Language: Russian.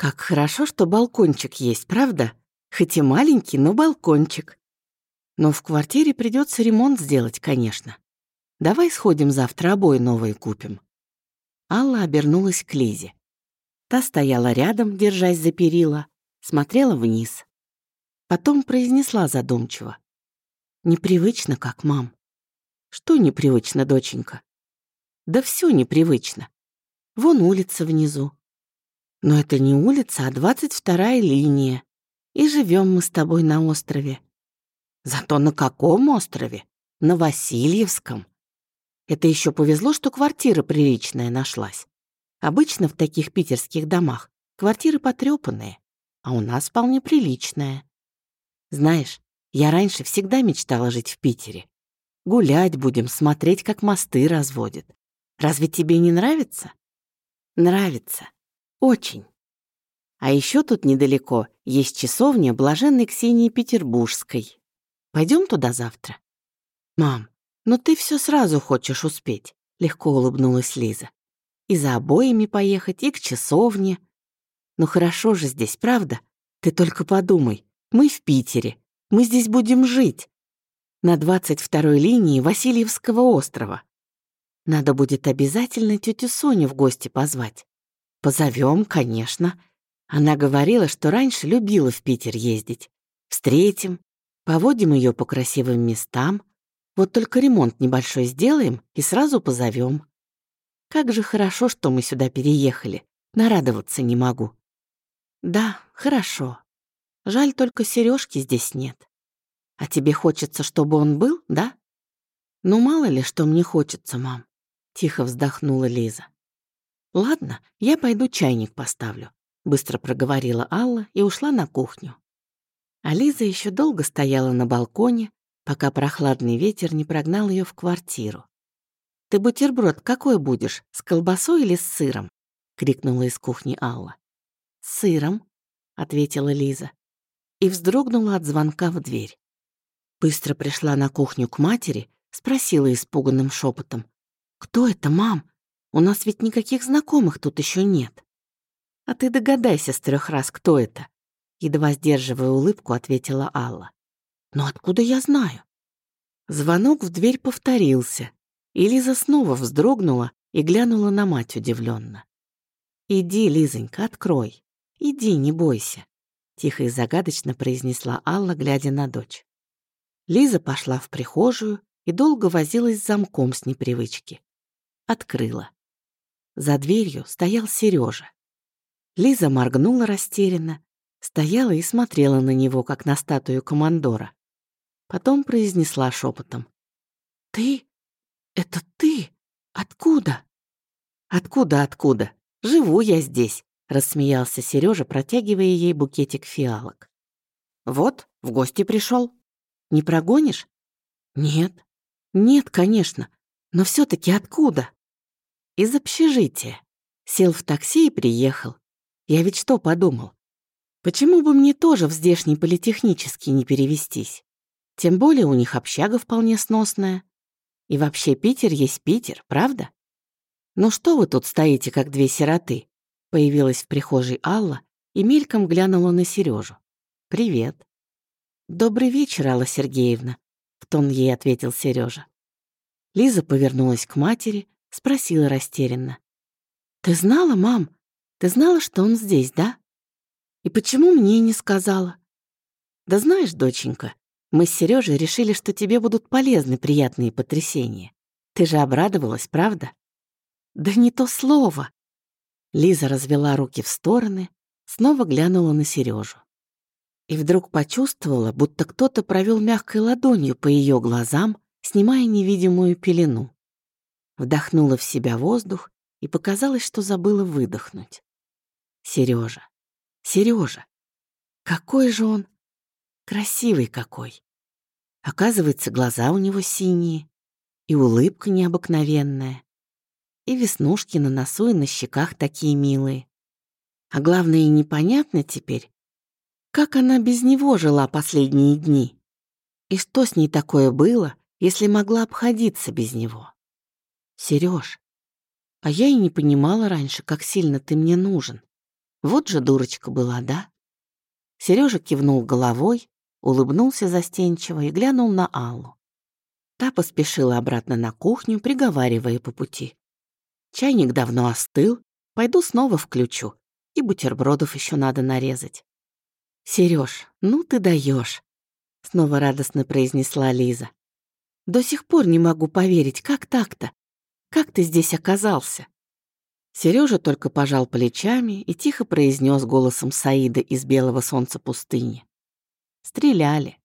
Как хорошо, что балкончик есть, правда? Хоть и маленький, но балкончик. Но в квартире придется ремонт сделать, конечно. Давай сходим завтра обои новые купим. Алла обернулась к Лизе. Та стояла рядом, держась за перила, смотрела вниз. Потом произнесла задумчиво. «Непривычно, как мам». «Что непривычно, доченька?» «Да все непривычно. Вон улица внизу. Но это не улица, а двадцать вторая линия. И живем мы с тобой на острове. Зато на каком острове? На Васильевском. Это еще повезло, что квартира приличная нашлась. Обычно в таких питерских домах квартиры потрепанные, а у нас вполне приличная. Знаешь, я раньше всегда мечтала жить в Питере. Гулять будем, смотреть, как мосты разводят. Разве тебе не нравится? Нравится. Очень. А еще тут недалеко есть часовня блаженной Ксении Петербургской. Пойдем туда завтра? Мам, ну ты все сразу хочешь успеть, легко улыбнулась Лиза. И за обоями поехать, и к часовне. Ну хорошо же здесь, правда? Ты только подумай, мы в Питере, мы здесь будем жить. На 22-й линии Васильевского острова. Надо будет обязательно тетю Соню в гости позвать. Позовем, конечно. Она говорила, что раньше любила в Питер ездить. Встретим, поводим ее по красивым местам. Вот только ремонт небольшой сделаем и сразу позовем. Как же хорошо, что мы сюда переехали. Нарадоваться не могу. Да, хорошо. Жаль, только сережки здесь нет. А тебе хочется, чтобы он был, да? Ну, мало ли, что мне хочется, мам. Тихо вздохнула Лиза. Ладно, я пойду чайник поставлю. Быстро проговорила Алла и ушла на кухню. А Лиза еще долго стояла на балконе, пока прохладный ветер не прогнал ее в квартиру. «Ты бутерброд какой будешь, с колбасой или с сыром?» — крикнула из кухни Алла. «С сыром», — ответила Лиза и вздрогнула от звонка в дверь. Быстро пришла на кухню к матери, спросила испуганным шепотом: «Кто это, мам? У нас ведь никаких знакомых тут еще нет». «А ты догадайся с трех раз, кто это?» Едва сдерживая улыбку, ответила Алла. «Но откуда я знаю?» Звонок в дверь повторился, и Лиза снова вздрогнула и глянула на мать удивленно. «Иди, Лизонька, открой. Иди, не бойся тихо и загадочно произнесла Алла, глядя на дочь. Лиза пошла в прихожую и долго возилась с замком с непривычки. Открыла. За дверью стоял Сережа. Лиза моргнула растерянно, стояла и смотрела на него, как на статую командора. Потом произнесла шепотом: «Ты? Это ты? Откуда?» «Откуда, откуда? Живу я здесь рассмеялся Сережа, протягивая ей букетик фиалок. Вот, в гости пришел. Не прогонишь? Нет. Нет, конечно. Но все таки откуда? Из общежития. Сел в такси и приехал. Я ведь что подумал? Почему бы мне тоже в здешний политехнический не перевестись? Тем более у них общага вполне сносная. И вообще Питер есть Питер, правда? Ну что вы тут стоите, как две сироты? Появилась в прихожей Алла и мельком глянула на Сережу. «Привет». «Добрый вечер, Алла Сергеевна», — в тон ей ответил Сережа. Лиза повернулась к матери, спросила растерянно. «Ты знала, мам? Ты знала, что он здесь, да? И почему мне не сказала?» «Да знаешь, доченька, мы с Сережей решили, что тебе будут полезны приятные потрясения. Ты же обрадовалась, правда?» «Да не то слово!» Лиза развела руки в стороны, снова глянула на Сережу. И вдруг почувствовала, будто кто-то провел мягкой ладонью по ее глазам, снимая невидимую пелену. Вдохнула в себя воздух и показалось, что забыла выдохнуть. Сережа, Сережа, какой же он красивый какой. Оказывается, глаза у него синие, и улыбка необыкновенная и веснушки на носу и на щеках такие милые. А главное, непонятно теперь, как она без него жила последние дни. И что с ней такое было, если могла обходиться без него? Сереж, а я и не понимала раньше, как сильно ты мне нужен. Вот же дурочка была, да? Сережа кивнул головой, улыбнулся застенчиво и глянул на Аллу. Та поспешила обратно на кухню, приговаривая по пути. Чайник давно остыл, пойду снова включу, и бутербродов еще надо нарезать. Сереж, ну ты даешь, снова радостно произнесла Лиза. До сих пор не могу поверить, как так-то? Как ты здесь оказался? Сережа только пожал плечами и тихо произнес голосом Саида из белого солнца пустыни. Стреляли.